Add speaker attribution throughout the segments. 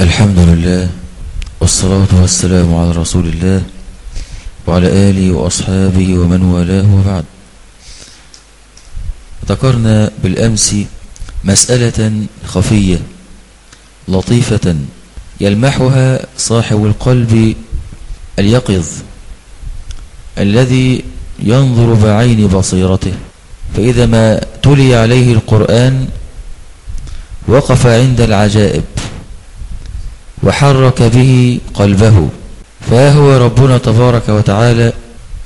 Speaker 1: الحمد لله والصلاة والسلام على رسول الله وعلى آله وأصحابه ومن والاه وبعد. ذكرنا بالأمس مسألة خفية لطيفة يلمحها صاحب القلب اليقظ الذي ينظر بعين بصيرته فإذا ما تلي عليه القرآن وقف عند العجائب. وحرك به قلبه. فهو ربنا تبارك وتعالى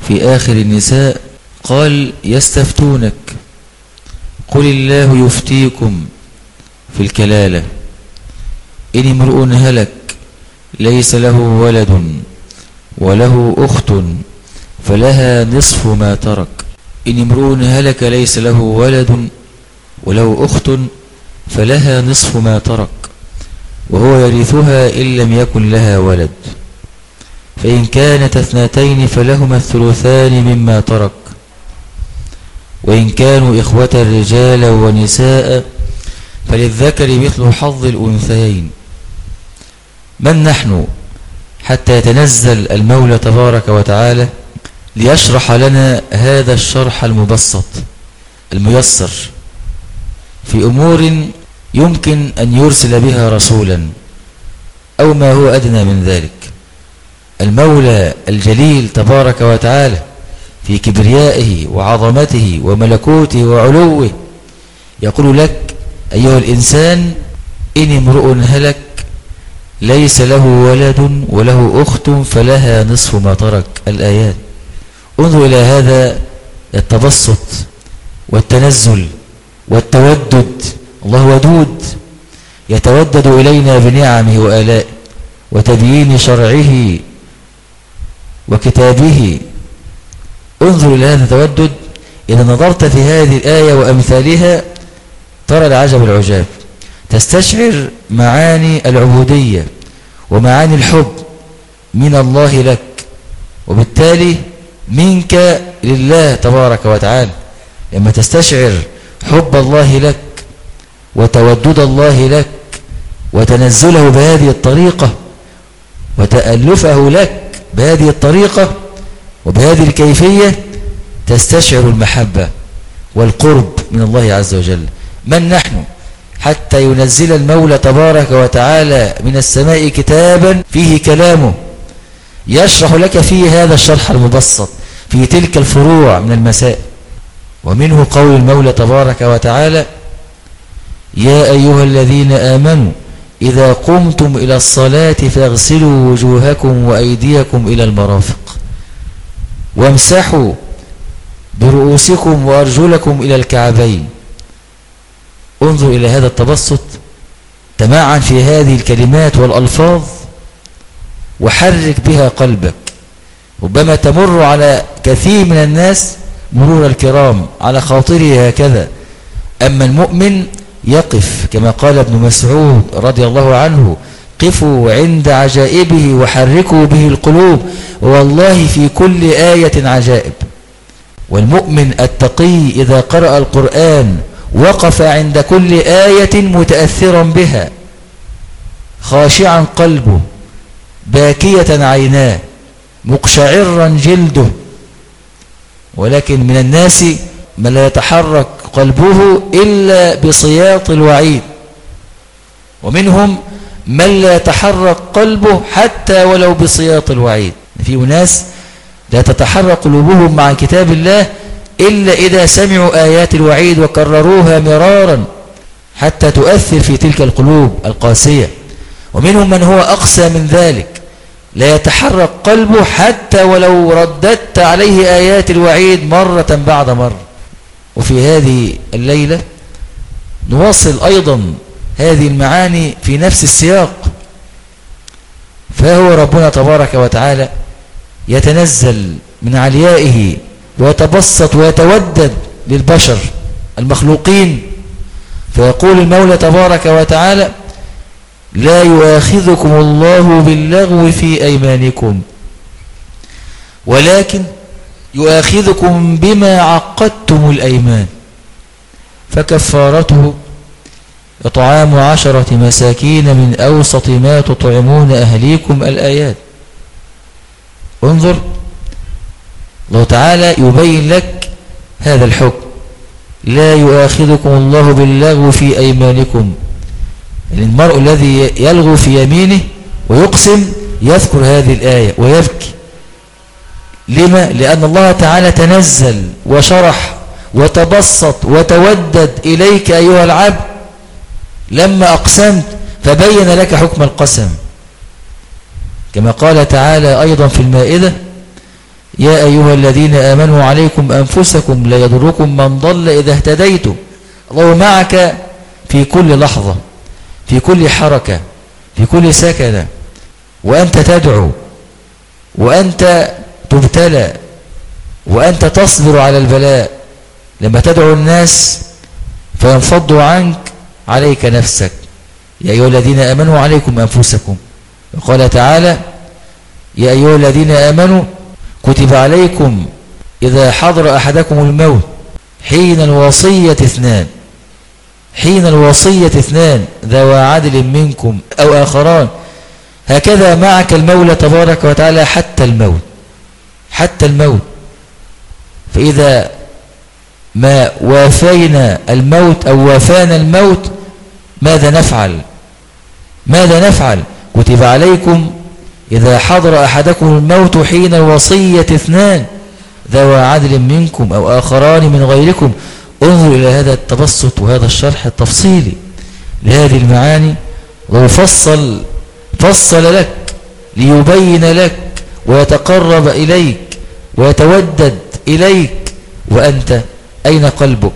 Speaker 1: في آخر النساء قال يستفتونك. قل الله يفتيكم في الكلالة. إن امرؤ هلك ليس له ولد وله أخت فلها نصف ما ترك. إن امرؤ هلك ليس له ولد وله أخت فلها نصف ما ترك. وهو يرثها إن لم يكن لها ولد. فإن كانت اثنتين فلهما الثلثان مما ترك. وإن كانوا إخوة رجالا ونساء فللذكر مثل حظ الأنثيين. من نحن حتى يتنزل المولى تبارك وتعالى ليشرح لنا هذا الشرح المبسط الميسر في أمور يمكن أن يرسل بها رسولا أو ما هو أدنى من ذلك. المولى الجليل تبارك وتعالى في كبريائه وعظمته وملكوته وعلوه يقول لك أيها الإنسان إن امرؤ هلك ليس له ولد وله أخت فلها نصف ما ترك الآيات. انظر إلى هذا التبسط والتنزل والتودد الله ودود يتودد إلينا بنعمه وآلائه وتبيين شرعه وكتابه. انظر إلى هذا التودد إذا نظرت في هذه الآية وأمثالها ترى العجب العجاب. تستشعر معاني العبودية ومعاني الحب من الله لك وبالتالي منك لله تبارك وتعالى. لما تستشعر حب الله لك وتودد الله لك وتنزله بهذه الطريقة وتألفه لك بهذه الطريقة وبهذه الكيفية تستشعر المحبة والقرب من الله عز وجل. من نحن؟ حتى ينزل المولى تبارك وتعالى من السماء كتابا فيه كلامه. يشرح لك فيه هذا الشرح المبسط في تلك الفروع من المسائل ومنه قول المولى تبارك وتعالى يا أيها الذين آمنوا إذا قمتم إلى الصلاة فاغسلوا وجوهكم وأيديكم إلى المرافق. وامسحوا برؤوسكم وأرجلكم إلى الكعبين. انظر إلى هذا التبسط تمعن في هذه الكلمات والألفاظ وحرك بها قلبك. ربما تمر على كثير من الناس مرور الكرام على خاطره هكذا. أما المؤمن يقف كما قال ابن مسعود رضي الله عنه قفوا عند عجائبه وحركوا به القلوب والله في كل آية عجائب. والمؤمن التقي إذا قرأ القرآن وقف عند كل آية متأثرا بها خاشعا قلبه باكية عيناه مقشعرا جلده ولكن من الناس من لا يتحرك قلبه إلا بصياط الوعيد. ومنهم من لا يتحرك قلبه حتى ولو بصياط الوعيد. في ناس لا تتحرك قلوبهم مع كتاب الله إلا إذا سمعوا آيات الوعيد وكرروها مرارا حتى تؤثر في تلك القلوب القاسية. ومنهم من هو أقسى من ذلك. لا يتحرك قلبه حتى ولو رددت عليه آيات الوعيد مرة بعد مرة. وفي هذه الليلة نواصل أيضا هذه المعاني في نفس السياق. فهو ربنا تبارك وتعالى يتنزل من عليائه ويتبسط ويتودد للبشر المخلوقين. فيقول المولى تبارك وتعالى لا يؤاخذكم الله باللغو في أيمانكم ولكن يؤاخذكم بما عقدتم الأيمان. فكفارته إطعام عشرة مساكين من أوسط ما تطعمون أهليكم الآيات. انظر الله تعالى يبين لك هذا الحكم. لا يؤاخذكم الله باللغو في أيمانكم. المرء الذي يلغو في يمينه ويقسم يذكر هذه الآية ويبكي. لما؟ لأن الله تعالى تنزل وشرح وتبسط وتودد إليك أيها العبد لما أقسمت فبين لك حكم القسم كما قال تعالى أيضا في المائدة يا أيها الذين آمنوا عليكم أنفسكم لا يضركم من ضل إذا اهتديتم الله معك في كل لحظة في كل حركة في كل سكنة وأنت تدعو وأنت تبتلى وأنت تصبر على البلاء لما تدعو الناس فينفضوا عنك عليك نفسك. يا أيها الذين آمنوا عليكم أنفسكم. وقال تعالى يا أيها الذين آمنوا كتب عليكم إذا حضر أحدكم الموت حين الوصية اثنان. حين الوصية اثنان ذوى عدل منكم أو آخران. هكذا معك المولى تبارك وتعالى حتى الموت. حتى الموت. فإذا ما وافينا الموت أو وافانا الموت ماذا نفعل؟ ماذا نفعل؟ كتب عليكم إذا حضر أحدكم الموت حين الوصية اثنان ذوى عدل منكم أو آخران من غيركم. انظر إلى هذا التبسط وهذا الشرح التفصيلي لهذه المعاني. ويفصل فصل لك ليبين لك ويتقرب إليك. ويتودد إليك وأنت أين قلبك؟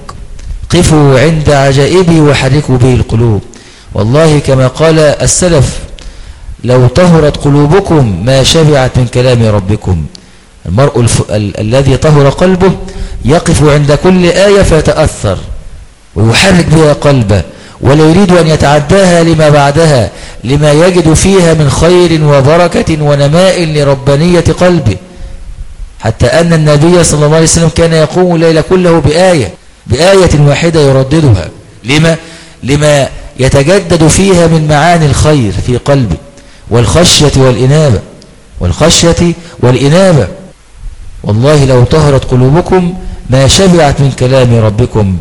Speaker 1: قفوا عند عجائبي وحركوا به القلوب. والله كما قال السلف لو طهرت قلوبكم ما شبعت من كلام ربكم. المرء الف... ال... الذي طهر قلبه يقف عند كل آية فيتأثر ويحرك بها قلبه ولا يريد أن يتعداها لما بعدها لما يجد فيها من خير وبركة ونماء لربانية قلبه. حتى أن النبي صلى الله عليه وسلم كان يقوم الليل كله بآية بآية واحدة يرددها. لما؟ لما يتجدد فيها من معاني الخير في قلبه والخشية والإنابة والخشية والإنابة. والله لو طهرت قلوبكم ما شبعت من كلام ربكم.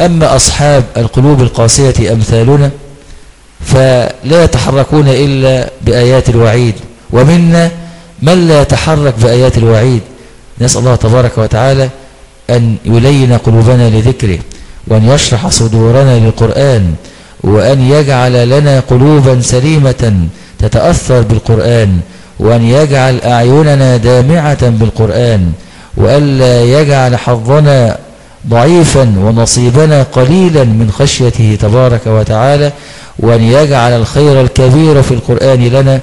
Speaker 1: أما أصحاب القلوب القاسية أمثالنا فلا يتحركون إلا بآيات الوعيد. ومنا من لا يتحرك بآيات الوعيد؟ نسأل الله تبارك وتعالى أن يلين قلوبنا لذكره وأن يشرح صدورنا للقرآن وأن يجعل لنا قلوبا سليمة تتأثر بالقرآن وأن يجعل أعيننا دامعة بالقرآن وألا يجعل حظنا ضعيفا ونصيبنا قليلا من خشيته تبارك وتعالى وأن يجعل الخير الكبير في القرآن لنا.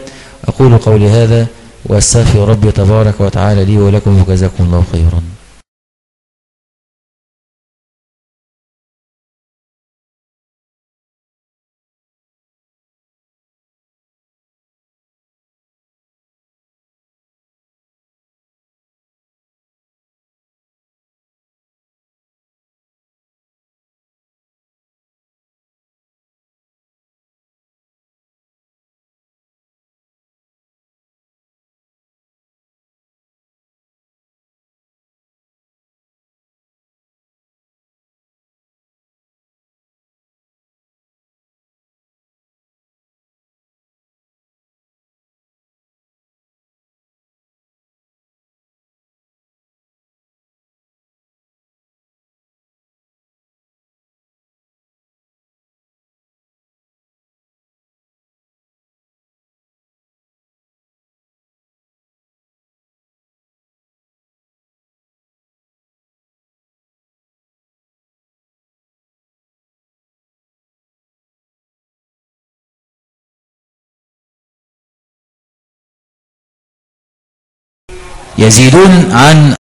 Speaker 1: أقول قولي هذا وأستغفر ربي تبارك وتعالى لي ولكم وجزاكم الله خيرا. يزيدون عن